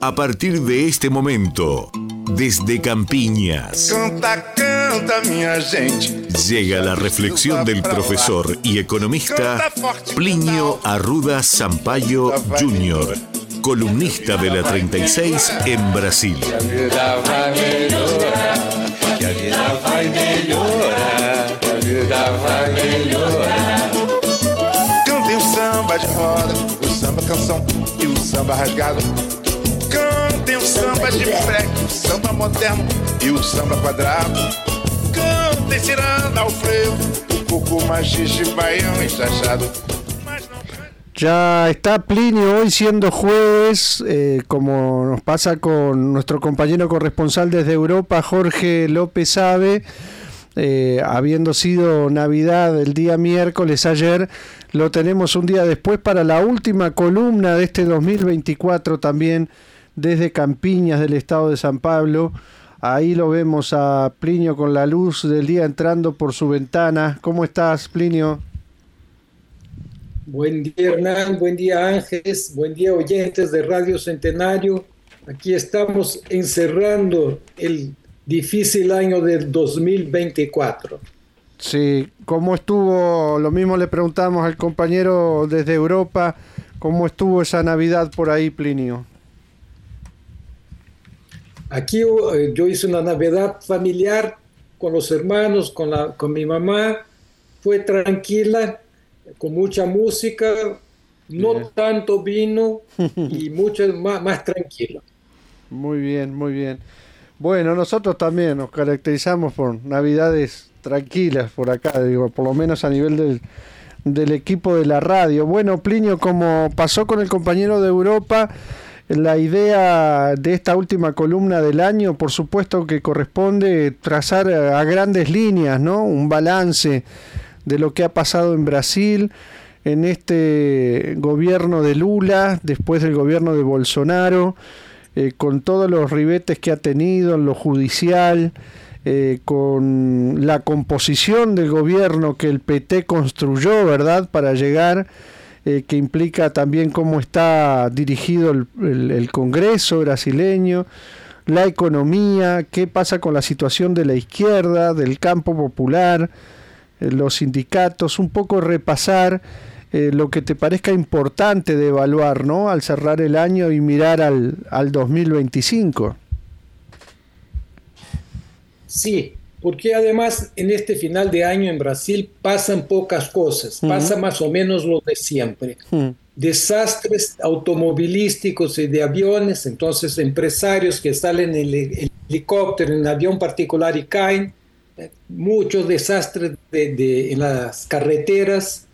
A partir de este momento, desde Campiñas, Canta, canta, minha gente. llega la reflexión del profesor y economista Plinio Arruda Sampaio Jr., columnista de la 36 en Brasil. Cantem o samba de roda, o samba canção e o samba rasgado. Ya está Plinio hoy siendo jueves, eh, como nos pasa con nuestro compañero corresponsal desde Europa, Jorge López Abe, eh, habiendo sido Navidad el día miércoles ayer, lo tenemos un día después para la última columna de este 2024 también desde Campiñas del estado de San Pablo. Ahí lo vemos a Plinio con la luz del día entrando por su ventana. ¿Cómo estás, Plinio? Buen día Hernán, buen día Ángeles, buen día oyentes de Radio Centenario. Aquí estamos encerrando el difícil año del 2024. Sí, ¿cómo estuvo? Lo mismo le preguntamos al compañero desde Europa, ¿cómo estuvo esa Navidad por ahí, Plinio? Aquí eh, yo hice una Navidad familiar con los hermanos, con, la, con mi mamá. Fue tranquila, con mucha música, no Bien. tanto vino y mucho más, más tranquilo. Muy bien, muy bien. Bueno, nosotros también nos caracterizamos por Navidades tranquilas por acá, digo, por lo menos a nivel del, del equipo de la radio. Bueno, Plinio, como pasó con el compañero de Europa, la idea de esta última columna del año, por supuesto que corresponde trazar a grandes líneas, ¿no? Un balance de lo que ha pasado en Brasil, en este gobierno de Lula, después del gobierno de Bolsonaro, eh, con todos los ribetes que ha tenido en lo judicial, eh, con la composición del gobierno que el PT construyó, ¿verdad?, para llegar, eh, que implica también cómo está dirigido el, Congreso brasileño, la economía, qué pasa con la situación de la izquierda, del campo popular, eh, los sindicatos, un poco repasar eh, lo que te parezca importante de evaluar, ¿no? Al cerrar el año y mirar al, al 2025. Sí, porque además en este final de año en Brasil pasan pocas cosas, pasa más o menos lo de siempre. Desastres automovilísticos y de aviones, entonces empresarios que salen en el helicóptero, en avión particular y caen, eh, muchos desastres de- de- en las carreteras,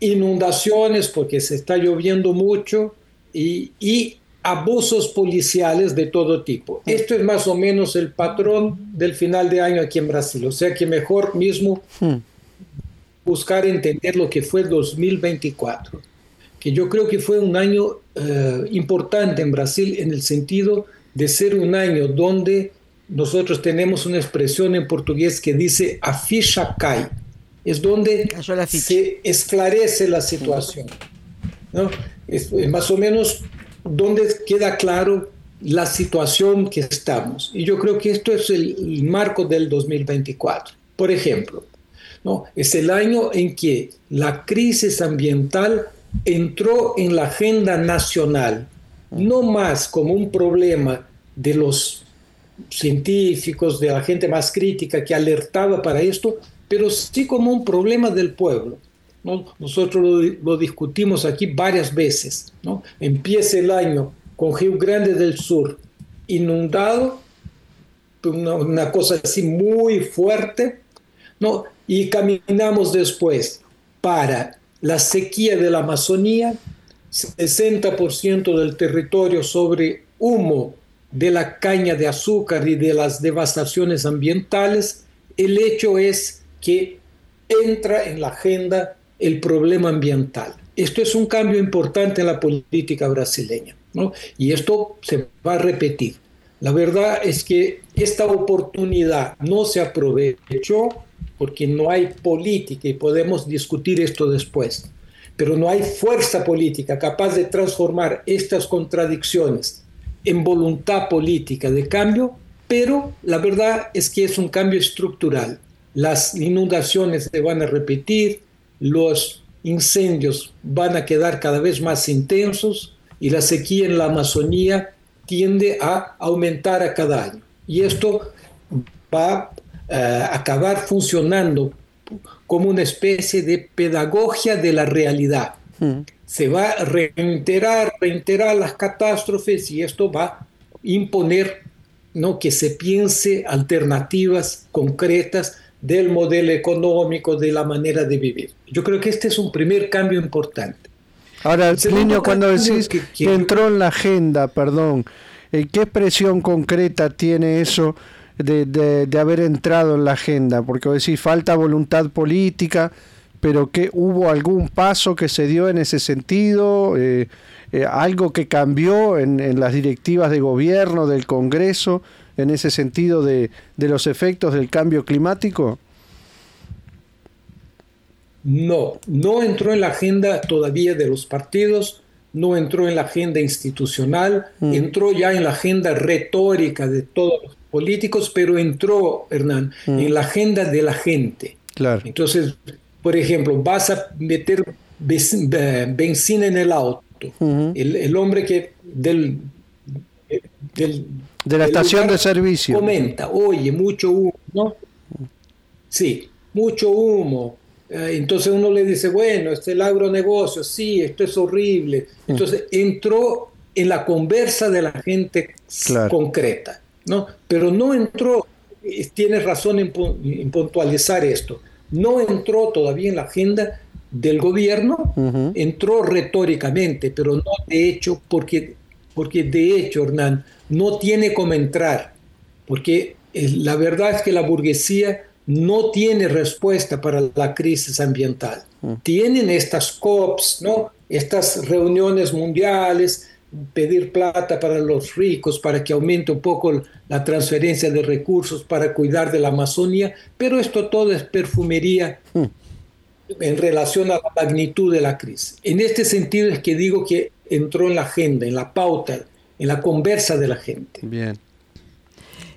inundaciones porque se está lloviendo mucho y, y abusos policiales de todo tipo. Esto es más o menos el patrón del final de año aquí en Brasil. O sea que mejor mismo Hmm. buscar entender lo que fue el 2024, que yo creo que fue un año eh, importante en Brasil en el sentido de ser un año donde nosotros tenemos una expresión en portugués que dice a ficha cai, es donde se esclarece la situación. ¿no? Es más o menos donde queda claro la situación que estamos. Y yo creo que esto es el, el marco del 2024. Por ejemplo, ¿no? es el año en que la crisis ambiental entró en la agenda nacional, no más como un problema de los científicos, de la gente más crítica que alertaba para esto, pero sí como un problema del pueblo. ¿No? Nosotros lo, discutimos aquí varias veces. Empieza el año con Río Grande del Sur inundado, una, una cosa así muy fuerte, ¿no? y caminamos después para la sequía de la Amazonía, 60% del territorio sobre humo de la caña de azúcar y de las devastaciones ambientales, el hecho es que entra en la agenda el problema ambiental. Esto es un cambio importante en la política brasileña, ¿no? Y esto se va a repetir. La verdad es que esta oportunidad no se aprovechó porque no hay política y podemos discutir esto después, pero no hay fuerza política capaz de transformar estas contradicciones en voluntad política de cambio, pero la verdad es que es un cambio estructural. Las inundaciones se van a repetir, los incendios van a quedar cada vez más intensos y la sequía en la Amazonía tiende a aumentar a cada año. Y esto va eh, a acabar funcionando como una especie de pedagogía de la realidad. Mm. Se va a reiterar, reiterar las catástrofes y esto va a imponer ¿no? que se piense alternativas concretas del modelo económico, de la manera de vivir. Yo creo que este es un primer cambio importante. Ahora, niño, cuando decís que, entró en la agenda, perdón, eh, ¿qué expresión concreta tiene eso de, de, haber entrado en la agenda? Porque decís, falta voluntad política, pero que hubo algún paso que se dio en ese sentido, eh, eh, algo que cambió en, en, las directivas de gobierno, del Congreso, en ese sentido de, de los efectos del cambio climático. No, no entró en la agenda todavía de los partidos, no entró en la agenda institucional, mm. entró ya en la agenda retórica de todos los políticos, pero entró, Hernán, mm. en la agenda de la gente. Claro. Entonces, por ejemplo, vas a meter benzina en el auto. el, hombre que del, de la estación de servicio comenta, oye, mucho humo, ¿no? Sí, mucho humo eh, entonces uno le dice, bueno, este es el agronegocio, sí, esto es horrible. Entonces entró en la conversa de la gente concreta, ¿no? Pero no entró, tiene razón en, puntualizar esto, no entró todavía en la agenda del gobierno, entró retóricamente, pero no de hecho, porque, porque de hecho, Hernán, no tiene como entrar, porque eh, la verdad es que la burguesía no tiene respuesta para la crisis ambiental. Mm. Tienen estas COPs, ¿no? estas reuniones mundiales, pedir plata para los ricos para que aumente un poco la transferencia de recursos para cuidar de la Amazonía, pero esto todo es perfumería mm. en relación a la magnitud de la crisis. En este sentido es que digo que entró en la agenda, en la pauta, en la conversa de la gente. Bien.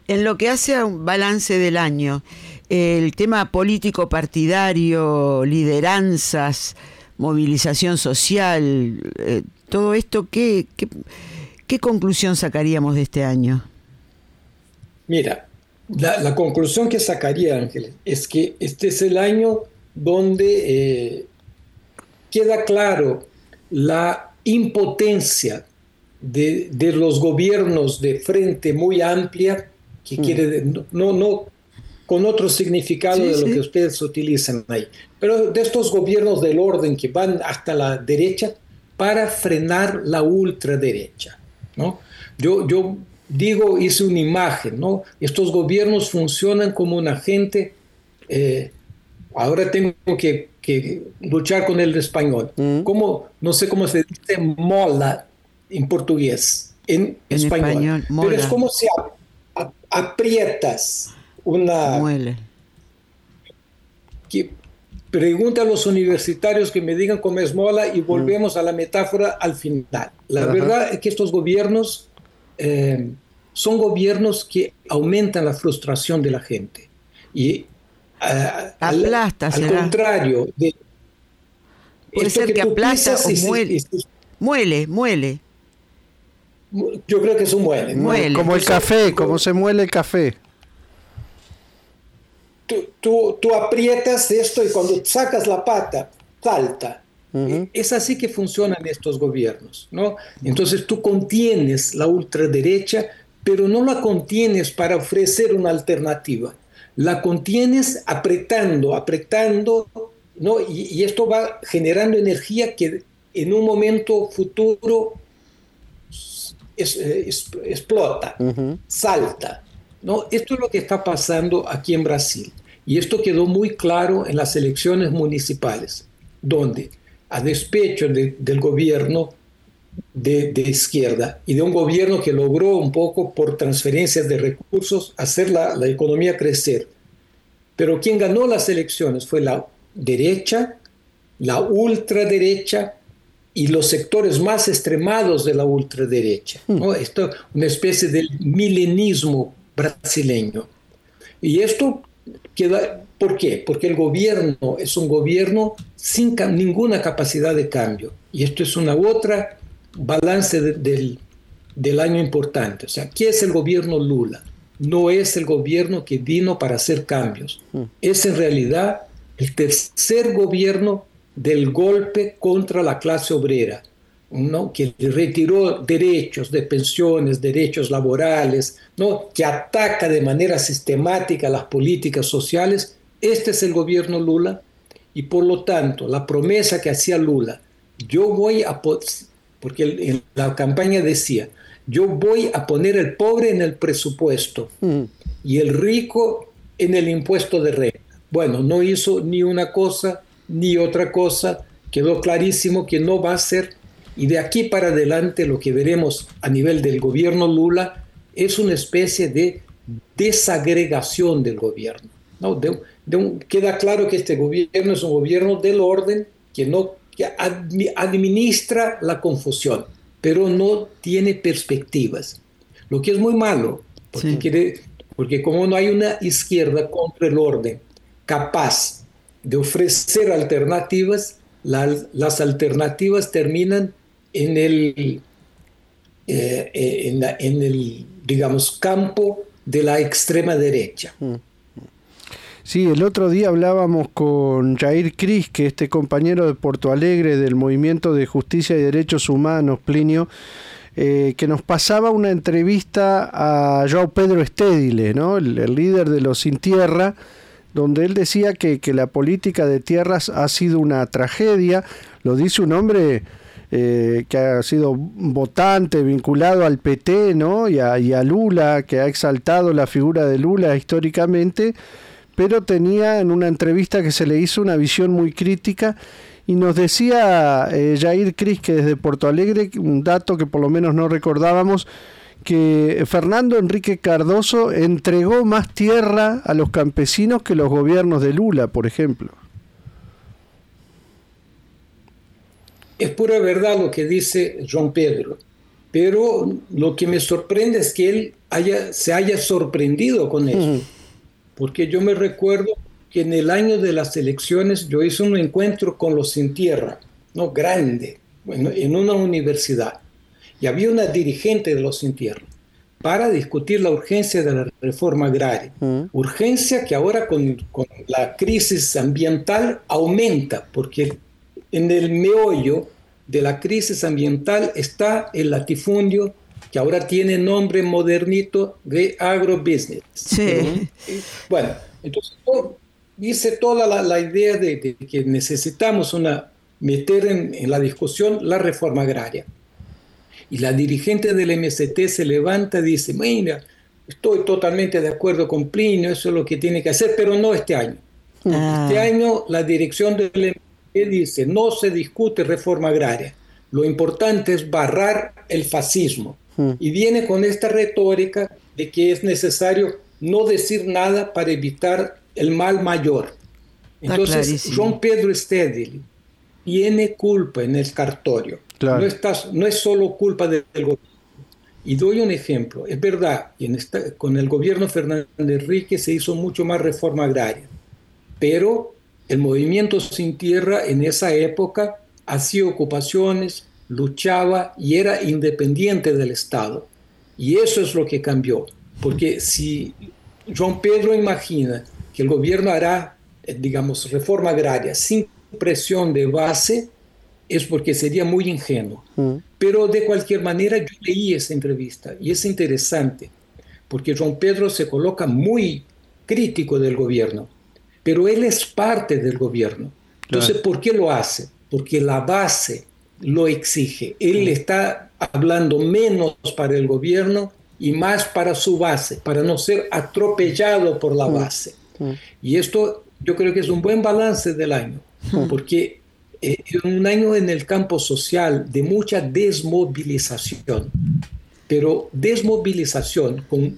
En lo que hace a un balance del año, el tema político partidario, lideranzas, movilización social, eh, todo esto, ¿qué, ¿qué, conclusión sacaríamos de este año? Mira, la, conclusión que sacaría, Ángel, es que este es el año donde eh, queda claro la impotencia de, los gobiernos de frente muy amplia, que mm. quiere, no, no con otro significado de lo que ustedes utilizan ahí. Pero de estos gobiernos del orden que van hasta la derecha para frenar la ultraderecha. ¿no? Yo, yo digo, hice una imagen, ¿no? Estos gobiernos funcionan como un agente, eh, ahora tengo que, luchar con el español, mm. como, no sé cómo se dice mola en portugués, en, español, pero es como si aprietas una... Muele. Que pregunta a los universitarios que me digan cómo es mola y volvemos a la metáfora al final. La verdad es que estos gobiernos eh, son gobiernos que aumentan la frustración de la gente. Y uh, aplasta, al, contrario de... Puede ser que, aplasta o muele. muele, muele. Yo creo que es un muele. muele. Como el café, como se muele el café tú, tú, aprietas esto y cuando sacas la pata, salta. Es así que funcionan estos gobiernos, ¿no? Entonces tú contienes la ultraderecha, pero no la contienes para ofrecer una alternativa. La contienes apretando, apretando, ¿no? Y, esto va generando energía que en un momento futuro eh, explota, salta. ¿no? Esto es lo que está pasando aquí en Brasil. Y esto quedó muy claro en las elecciones municipales, donde a despecho del gobierno de, izquierda y de un gobierno que logró un poco por transferencias de recursos hacer la, la economía crecer. Pero quien ganó las elecciones fue la derecha, la ultraderecha y los sectores más extremados de la ultraderecha. ¿no? Esto una especie de milenismo brasileño. Y esto queda, ¿por qué? Porque el gobierno es un gobierno sin ninguna capacidad de cambio. Y esto es una otra balance del, del año importante. O sea, ¿qué es el gobierno Lula? No es el gobierno que vino para hacer cambios. Es en realidad el tercer gobierno del golpe contra la clase obrera, ¿no? que retiró derechos de pensiones, derechos laborales, ¿no? que ataca de manera sistemática las políticas sociales. Este es el gobierno Lula y por lo tanto la promesa que hacía Lula, yo voy a, porque en la campaña decía, yo voy a poner el pobre en el presupuesto mm. y el rico en el impuesto de renta. Bueno, no hizo ni una cosa ni otra cosa, quedó clarísimo que no va a ser, y de aquí para adelante lo que veremos a nivel del gobierno Lula es una especie de desagregación del gobierno. ¿no? queda claro que este gobierno es un gobierno del orden que, no, que administra la confusión, pero no tiene perspectivas, lo que es muy malo, porque, porque como no hay una izquierda contra el orden capaz de ofrecer alternativas, las alternativas terminan en el, eh, eh, en, el, digamos, campo de la extrema derecha. Mm. Sí, el otro día hablábamos con Jair Cris, que este compañero de Porto Alegre del Movimiento de Justicia y Derechos Humanos, Plinio, eh, que nos pasaba una entrevista a Joao Pedro Estédile, ¿no? el, el líder de los Sin Tierra, donde él decía que, la política de tierras ha sido una tragedia, lo dice un hombre eh, que ha sido votante, vinculado al PT ¿no? y, a, y a Lula, que ha exaltado la figura de Lula históricamente, pero tenía en una entrevista que se le hizo una visión muy crítica y nos decía eh, Jair Cris que desde Porto Alegre, un dato que por lo menos no recordábamos, que Fernando Enrique Cardoso entregó más tierra a los campesinos que los gobiernos de Lula, por ejemplo. Es pura verdad lo que dice Juan Pedro, pero lo que me sorprende es que él haya, se haya sorprendido con eso, porque yo me recuerdo que en el año de las elecciones yo hice un encuentro con los sin tierra, no grande, en una universidad y había una dirigente de los sin tierra para discutir la urgencia de la reforma agraria. Mm. Urgencia que ahora con, con, la crisis ambiental aumenta, porque en el meollo de la crisis ambiental está el latifundio que ahora tiene nombre modernito de agrobusiness. Sí. Bueno, entonces dice toda la, la idea de, de, que necesitamos una, meter en, en la discusión la reforma agraria. Y la dirigente del MST se levanta y dice, mira, estoy totalmente de acuerdo con Plinio, eso es lo que tiene que hacer, pero no este año. Ah. Este año la dirección del MST dice, no se discute reforma agraria, lo importante es barrar el fascismo. Y viene con esta retórica de que es necesario no decir nada para evitar el mal mayor. Entonces, Juan Pedro Stedley tiene culpa en el cartorio. No, estás, no es solo culpa del, gobierno. Y doy un ejemplo. Es verdad, y en con el gobierno Fernández Enrique se hizo mucho más reforma agraria, pero el movimiento sin tierra en esa época hacía ocupaciones, luchaba y era independiente del Estado. Y eso es lo que cambió. Porque si Juan Pedro imagina que el gobierno hará, eh, digamos, reforma agraria sin presión de base, es porque sería muy ingenuo. Mm. Pero de cualquier manera yo leí esa entrevista y es interesante, porque Juan Pedro se coloca muy crítico del gobierno, pero él es parte del gobierno. Entonces, ¿por qué lo hace? Porque la base lo exige. Él está hablando menos para el gobierno y más para su base, para no ser atropellado por la base. Y esto yo creo que es un buen balance del año, porque eh, un año en el campo social de mucha desmovilización, pero desmovilización con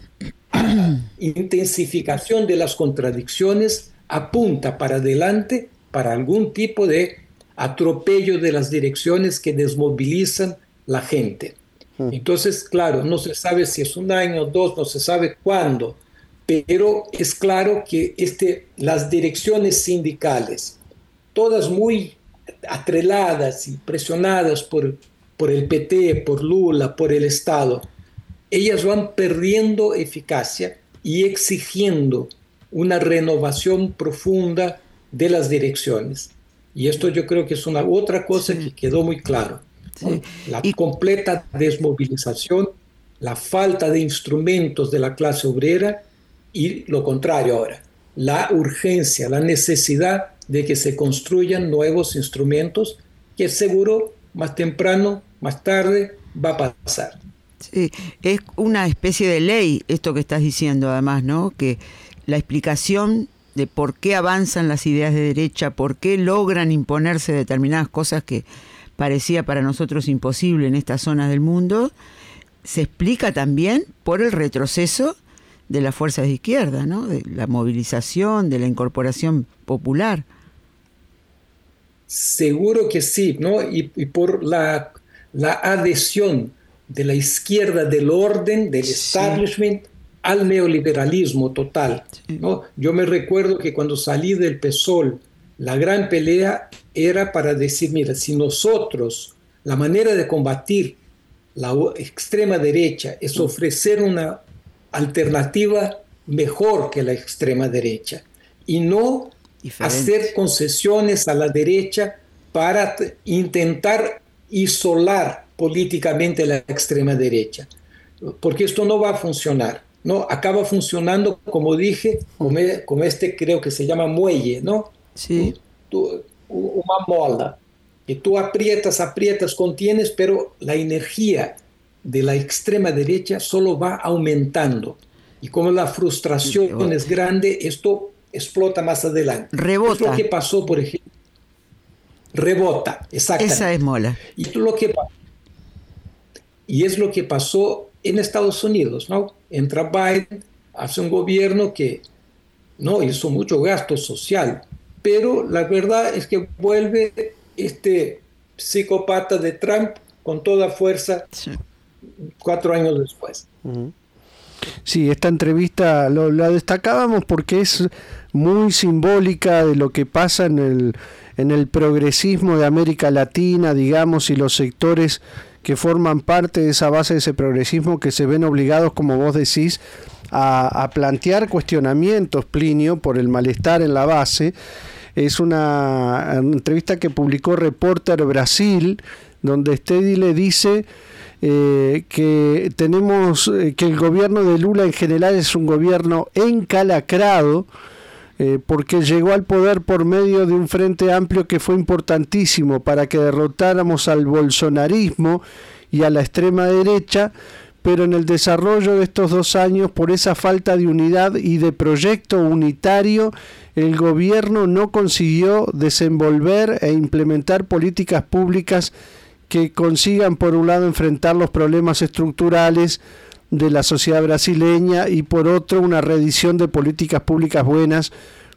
intensificación de las contradicciones apunta para adelante para algún tipo de atropello de las direcciones que desmovilizan la gente. Hmm. Entonces, claro, no se sabe si es un año o dos, no se sabe cuándo, pero es claro que este, las direcciones sindicales, todas muy atreladas y presionadas por, por el PT, por Lula, por el Estado, ellas van perdiendo eficacia y exigiendo una renovación profunda de las direcciones. Y esto yo creo que es una otra cosa que quedó muy claro. La completa desmovilización, la falta de instrumentos de la clase obrera y lo contrario ahora, la urgencia, la necesidad de que se construyan nuevos instrumentos que seguro más temprano, más tarde va a pasar. Sí, es una especie de ley esto que estás diciendo además, ¿no? Que la explicación de por qué avanzan las ideas de derecha, por qué logran imponerse determinadas cosas que parecía para nosotros imposible en estas zonas del mundo, se explica también por el retroceso de las fuerzas de izquierda, ¿no? de la movilización, de la incorporación popular. Seguro que sí, ¿no? Y, por la, la, adhesión de la izquierda del orden, del establishment, al neoliberalismo total. ¿no? Yo me recuerdo que cuando salí del PSOL, la gran pelea era para decir, mira, si nosotros, la manera de combatir la extrema derecha es ofrecer una alternativa mejor que la extrema derecha y no hacer concesiones a la derecha para intentar isolar políticamente la extrema derecha, porque esto no va a funcionar. ¿No? Acaba funcionando, como dije, como, este creo que se llama muelle, ¿no? Sí. una mola, que tú aprietas, aprietas, contienes, pero la energía de la extrema derecha solo va aumentando. Y como la frustración es grande, esto explota más adelante. Rebota. Es lo que pasó, por ejemplo. Rebota, exactamente. Esa es mola. Y, lo que, y es lo que pasó en Estados Unidos, ¿no? Entra Biden, hace un gobierno que no hizo mucho gasto social, pero la verdad es que vuelve este psicópata de Trump con toda fuerza cuatro años después. Sí, esta entrevista lo, la destacábamos porque es muy simbólica de lo que pasa en el, en el progresismo de América Latina, digamos, y los sectores que forman parte de esa base de ese progresismo que se ven obligados, como vos decís, a, plantear cuestionamientos, Plinio, por el malestar en la base. Es una, entrevista que publicó Reporter Brasil, donde Stedi le dice eh, que tenemos eh, que el gobierno de Lula en general es un gobierno encalacrado eh, porque llegó al poder por medio de un frente amplio que fue importantísimo para que derrotáramos al bolsonarismo y a la extrema derecha, pero en el desarrollo de estos dos años, por esa falta de unidad y de proyecto unitario, el gobierno no consiguió desenvolver e implementar políticas públicas que consigan, por un lado, enfrentar los problemas estructurales de la sociedad brasileña y por otro, una reedición de políticas públicas buenas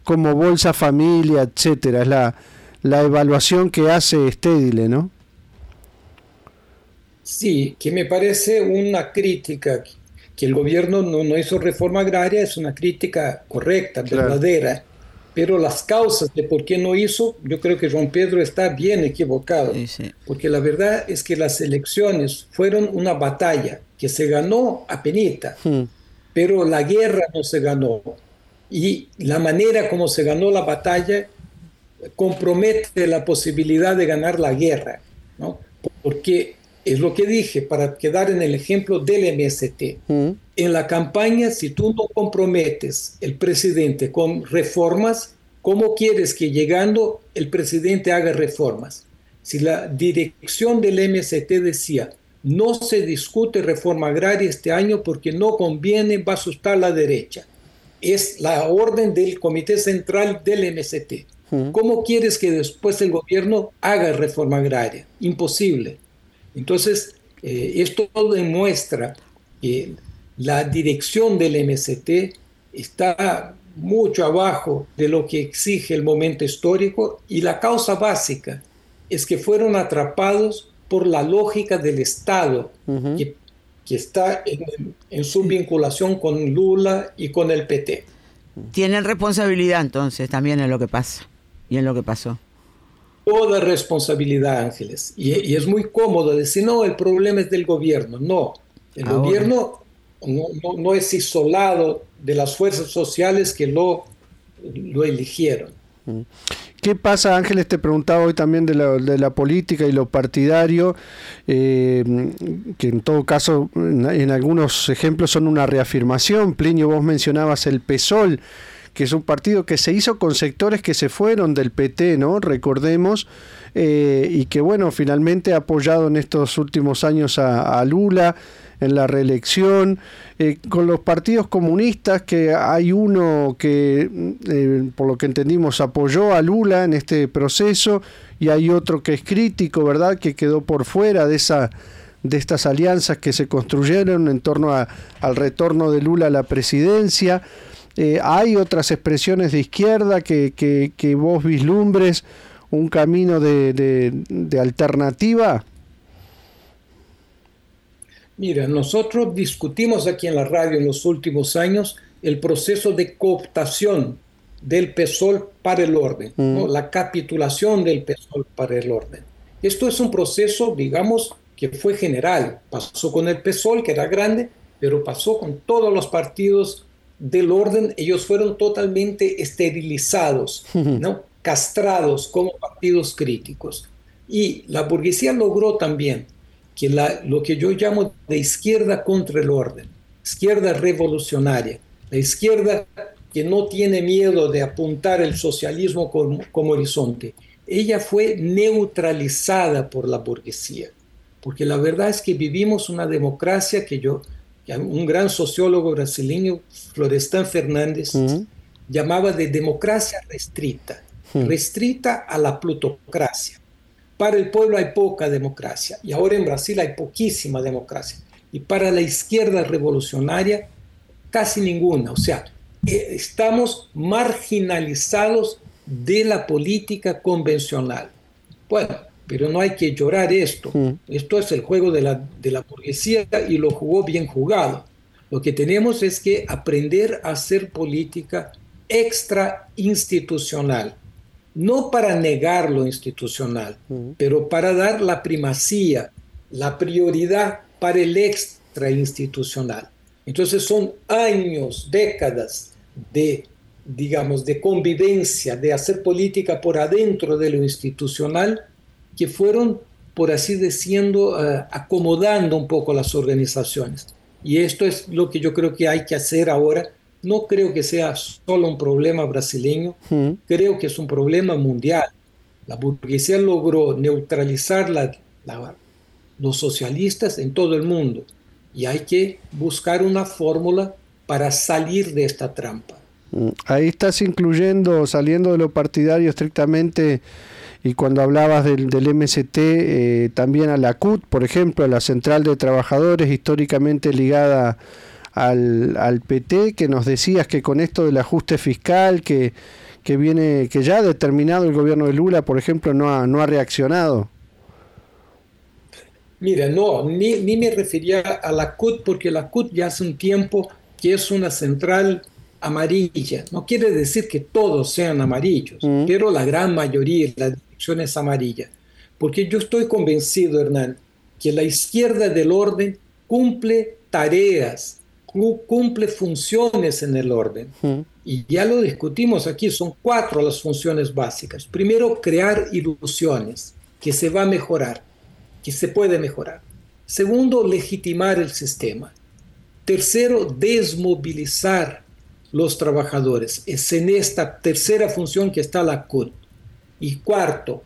como Bolsa Familia, etcétera. Es la, la evaluación que hace Stedile, ¿no? Sí, que me parece una crítica que el gobierno no, no hizo reforma agraria, es una crítica correcta, verdadera pero las causas de por qué no hizo, yo creo que Juan Pedro está bien equivocado, porque la verdad es que las elecciones fueron una batalla que se ganó a penita, hmm. pero la guerra no se ganó. Y la manera como se ganó la batalla compromete la posibilidad de ganar la guerra, ¿no? porque es lo que dije, para quedar en el ejemplo del MST. Mm. En la campaña, si tú no comprometes el presidente con reformas, ¿cómo quieres que llegando el presidente haga reformas? Si la dirección del MST decía, no se discute reforma agraria este año porque no conviene, va a asustar la derecha. Es la orden del Comité Central del MST. Mm. ¿Cómo quieres que después el gobierno haga reforma agraria? Imposible. Entonces, eh, esto demuestra que la dirección del MST está mucho abajo de lo que exige el momento histórico y la causa básica es que fueron atrapados por la lógica del Estado, que, que, está en, en, su vinculación con Lula y con el PT. Tienen responsabilidad entonces también en lo que pasa y en lo que pasó. Toda responsabilidad, Ángeles. Y, y es muy cómodo decir, no, el problema es del gobierno. No, el Ahora. gobierno no, no, no, es isolado de las fuerzas sociales que lo, lo eligieron. ¿Qué pasa, Ángeles? Te preguntaba hoy también de la, política y lo partidario, eh, que en todo caso, en, algunos ejemplos son una reafirmación. Plinio, vos mencionabas el PSOL, que es un partido que se hizo con sectores que se fueron del PT, ¿no? Recordemos, eh, y que, bueno, finalmente ha apoyado en estos últimos años a Lula en la reelección, eh, con los partidos comunistas, que hay uno que, eh, por lo que entendimos, apoyó a Lula en este proceso, y hay otro que es crítico, ¿verdad?, que quedó por fuera de esa de estas alianzas que se construyeron en torno a, al retorno de Lula a la presidencia. Eh, hay otras expresiones de izquierda que, que, que vos vislumbres un camino de alternativa. Mira, nosotros discutimos aquí en la radio en los últimos años el proceso de cooptación del PSOL para el orden, mm. ¿no? la capitulación del PSOL para el orden. Esto es un proceso, digamos, que fue general. Pasó con el PSOL, que era grande, pero pasó con todos los partidos del orden. Ellos fueron totalmente esterilizados, ¿no? castrados como partidos críticos. Y la burguesía logró también que la, lo que yo llamo de izquierda contra el orden, izquierda revolucionaria, la izquierda que no tiene miedo de apuntar el socialismo como, como horizonte, ella fue neutralizada por la burguesía, porque la verdad es que vivimos una democracia que yo, un gran sociólogo brasileño, Florestan Fernández, uh -huh. llamaba de democracia restrita, uh -huh. restrita a la plutocracia. Para el pueblo hay poca democracia y ahora en Brasil hay poquísima democracia. Y para la izquierda revolucionaria, casi ninguna. O sea, eh, estamos marginalizados de la política convencional. Bueno, pero no hay que llorar esto. Mm. Esto es el juego de la, de la burguesía y lo jugó bien jugado. Lo que tenemos es que aprender a hacer política extra institucional no para negar lo institucional, pero para dar la primacía, la prioridad para el extra institucional. Entonces son años, décadas de, digamos, de convivencia, de hacer política por adentro de lo institucional, que fueron, por así diciendo, uh, acomodando un poco las organizaciones. Y esto es lo que yo creo que hay que hacer ahora no creo que sea solo un problema brasileño, mm. creo que es un problema mundial. La burguesía logró neutralizar la, la, los socialistas en todo el mundo y hay que buscar una fórmula para salir de esta trampa. Mm. Ahí estás incluyendo, saliendo de lo partidario estrictamente, y cuando hablabas del, del MST, eh, también a la CUT, por ejemplo, a la Central de Trabajadores, históricamente ligada a al, al PT, que nos decías que con esto del ajuste fiscal que, que viene, que ya ha determinado el gobierno de Lula, por ejemplo, no ha, no ha reaccionado. Mira, no, ni, ni me refería a la CUT porque la CUT ya hace un tiempo que es una central amarilla. No quiere decir que todos sean amarillos, mm. pero la gran mayoría, la dirección es amarilla. Porque yo estoy convencido, Hernán, que la izquierda del orden cumple tareas, cumple funciones en el orden. Y ya lo discutimos aquí, son cuatro las funciones básicas. Primero, crear ilusiones, que se va a mejorar, que se puede mejorar. Segundo, legitimar el sistema. Tercero, desmovilizar los trabajadores. Es en esta tercera función que está la CUT. Y cuarto,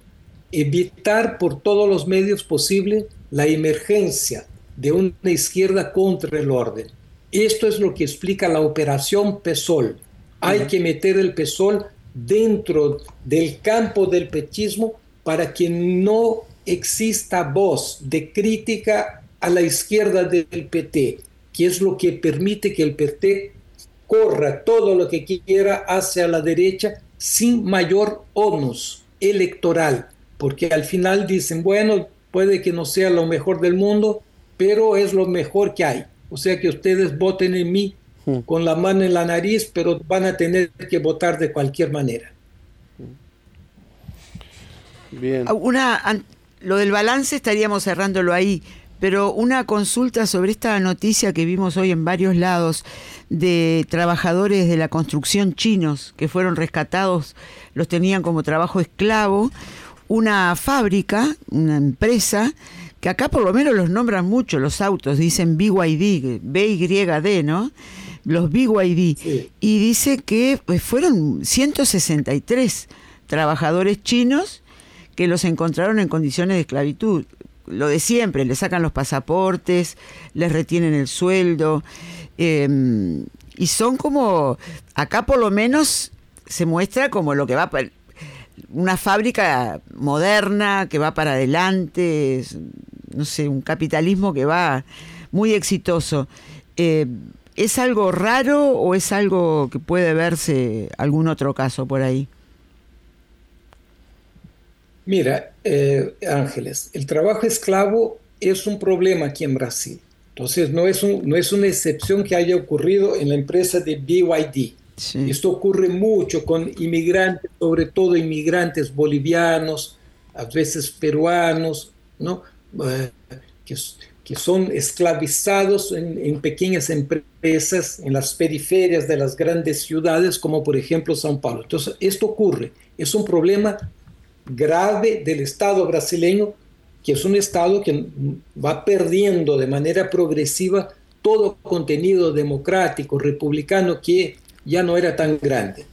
evitar por todos los medios posibles la emergencia de una izquierda contra el orden esto es lo que explica la operación PSOL. Hay que meter el PSOL dentro del campo del pechismo para que no exista voz de crítica a la izquierda del PT, que es lo que permite que el PT corra todo lo que quiera hacia la derecha sin mayor onus electoral, porque al final dicen, bueno, puede que no sea lo mejor del mundo, pero es lo mejor que hay. O sea que ustedes voten en mí hmm. con la mano en la nariz, pero van a tener que votar de cualquier manera. Bien. Ah, una, lo del balance estaríamos cerrándolo ahí, pero una consulta sobre esta noticia que vimos hoy en varios lados de trabajadores de la construcción chinos que fueron rescatados, los tenían como trabajo esclavo, una fábrica, una empresa, que acá por lo menos los nombran mucho los autos, dicen BYD, BYD, ¿no? Los BYD. Y dice que pues, fueron 163 trabajadores chinos que los encontraron en condiciones de esclavitud. Lo de siempre, les sacan los pasaportes, les retienen el sueldo. Em, y son como, acá por lo menos se muestra como lo que va una fábrica moderna que va para adelante, no sé, un capitalismo que va muy exitoso. Eh, ¿Es algo raro o es algo que puede verse algún otro caso por ahí? Mira, eh, Ángeles, el trabajo esclavo es un problema aquí en Brasil. Entonces, no es, un, no es una excepción que haya ocurrido en la empresa de BYD. Esto ocurre mucho con inmigrantes, sobre todo inmigrantes bolivianos, a veces peruanos, ¿no? Eh, que, que, son esclavizados en, en, pequeñas empresas en las periferias de las grandes ciudades, como por ejemplo São Paulo. Entonces, esto ocurre. Es un problema grave del Estado brasileño, que es un Estado que va perdiendo de manera progresiva todo contenido democrático, republicano, que ya no era tan grande.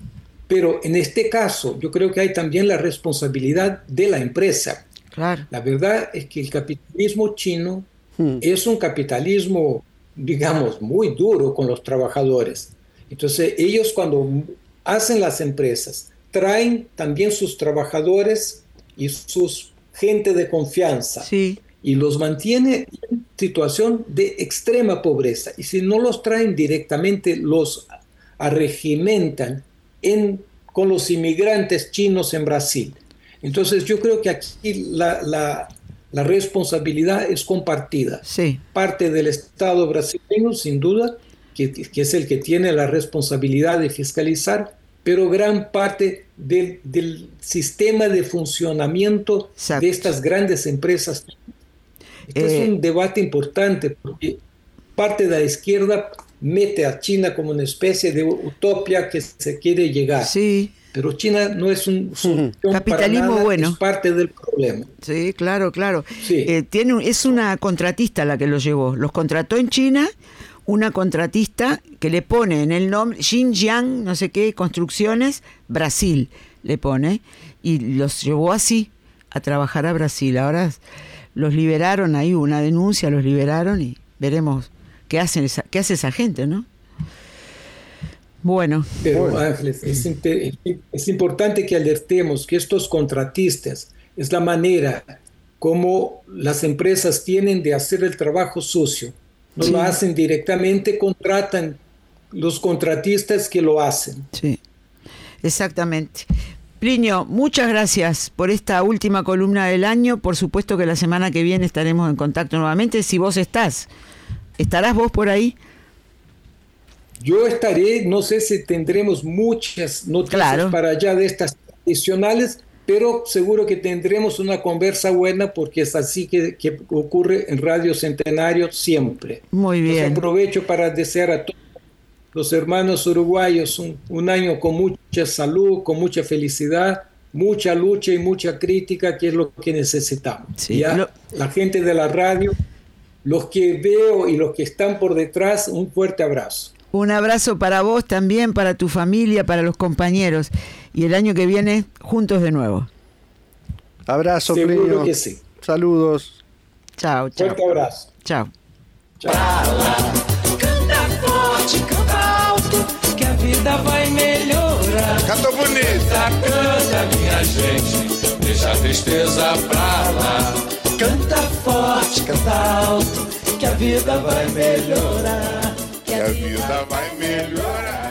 Pero en este caso, yo creo que hay también la responsabilidad de la empresa. La verdad es que el capitalismo chino hmm. es un capitalismo, digamos, muy duro con los trabajadores. Entonces, ellos cuando hacen las empresas, traen también sus trabajadores y sus gente de confianza. Y los mantiene en situación de extrema pobreza. Y si no los traen directamente, los arregimentan en, con los inmigrantes chinos en Brasil. Entonces yo creo que aquí la, la, la responsabilidad es compartida. Sí. Parte del Estado brasileño, sin duda, que, que es el que tiene la responsabilidad de fiscalizar, pero gran parte del, del sistema de funcionamiento de estas grandes empresas. Este es eh, un debate importante porque parte de la izquierda mete a China como una especie de utopía que se quiere llegar. Sí. Pero China no es un capitalismo bueno, es parte del problema. Sí, claro, claro. Eh, tiene, es una contratista la que lo llevó. Los contrató en China una contratista que le pone en el nombre Xinjiang, no sé qué, Construcciones, Brasil, le pone, y los llevó así a trabajar a Brasil. Ahora los liberaron ahí, una denuncia, los liberaron y veremos qué, hacen esa, qué hace esa gente, ¿no? Bueno. Pero Ángeles, es, es importante que alertemos que estos contratistas es la manera como las empresas tienen de hacer el trabajo sucio no lo hacen directamente, contratan los contratistas que lo hacen. Sí, exactamente. Plinio, muchas gracias por esta última columna del año. Por supuesto que la semana que viene estaremos en contacto nuevamente. Si vos estás, ¿estarás vos por ahí? Yo estaré, no sé si tendremos muchas noticias para allá de estas adicionales, pero seguro que tendremos una conversa buena porque es así que, ocurre en Radio Centenario siempre. Muy bien. aprovecho para desear a todos los hermanos uruguayos un, año con mucha salud, con mucha felicidad, mucha lucha y mucha crítica, que es lo que necesitamos. La gente de la radio, los que veo y los que están por detrás, un fuerte abrazo. Un abrazo para vos también, para tu familia, para los compañeros. Y el año que viene, juntos de nuevo. Abrazo, Seguro que sí. Saludos. Chao, chao. Fuerte abrazo. Chao. Canta forte, canta alto, que a vida vai melhorar. Canta bonito. Canta, minha gente, deixa a tristeza pra lá. Canta forte, canta alto, que a vida vai melhorar. que a vida vai melhorar.